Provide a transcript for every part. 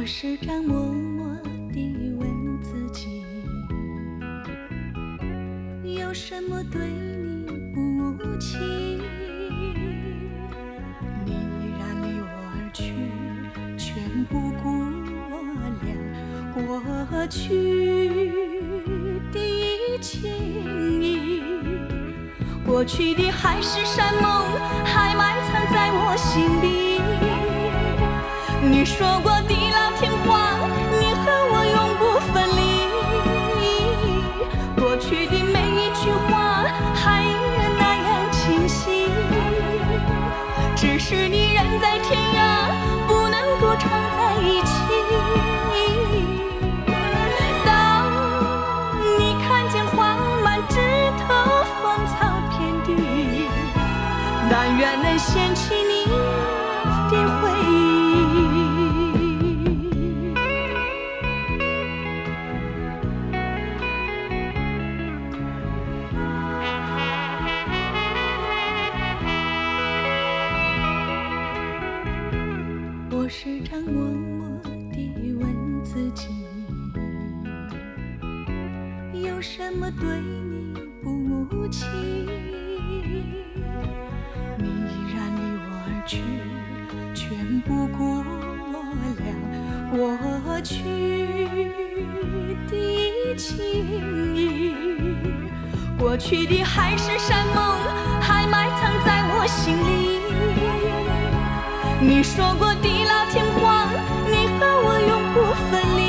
我时常默默地问自己，有什么对你不起？你依然离我而去，全不顾我俩过去的情谊。过去的海誓山盟还埋藏在我心底。你说过。是你人在天涯，不能够常在一起。当你看见花满枝头，芳草遍地，但愿能掀起你什么对你不起？你依然离我而去，全不顾我俩过去的情谊。过去的海誓山盟，还埋藏在我心里。你说过地老天荒，你和我永不分离。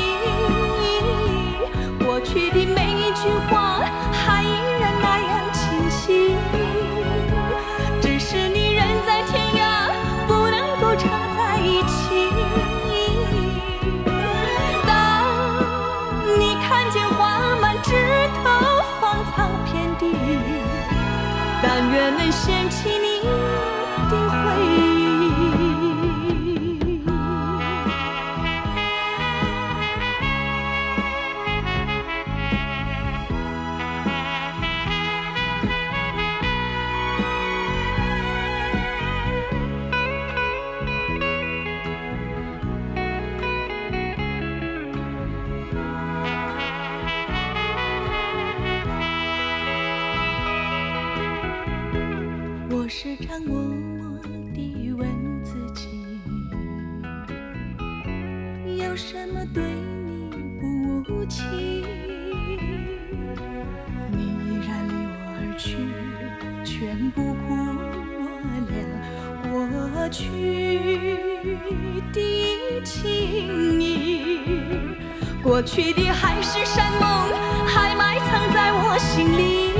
过去的每愿能掀起。时常默默地问自己，有什么对你不起？你依然离我而去，全不顾我俩过去的情谊。过去的海誓山盟，还埋藏在我心里。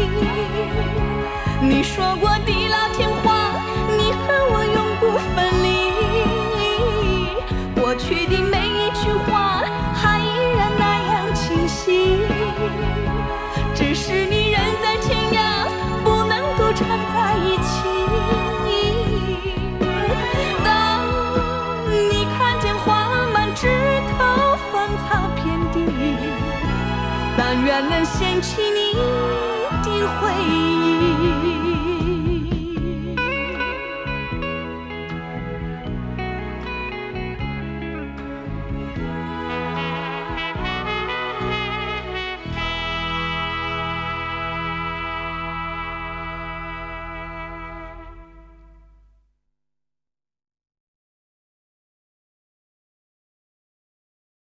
你说过地老天荒，你和我永不分离。过去的每一句话，还依然那样清晰。只是你人在天涯，不能够常在一起。当你看见花满枝头，芳草遍地，但愿能掀起你回忆。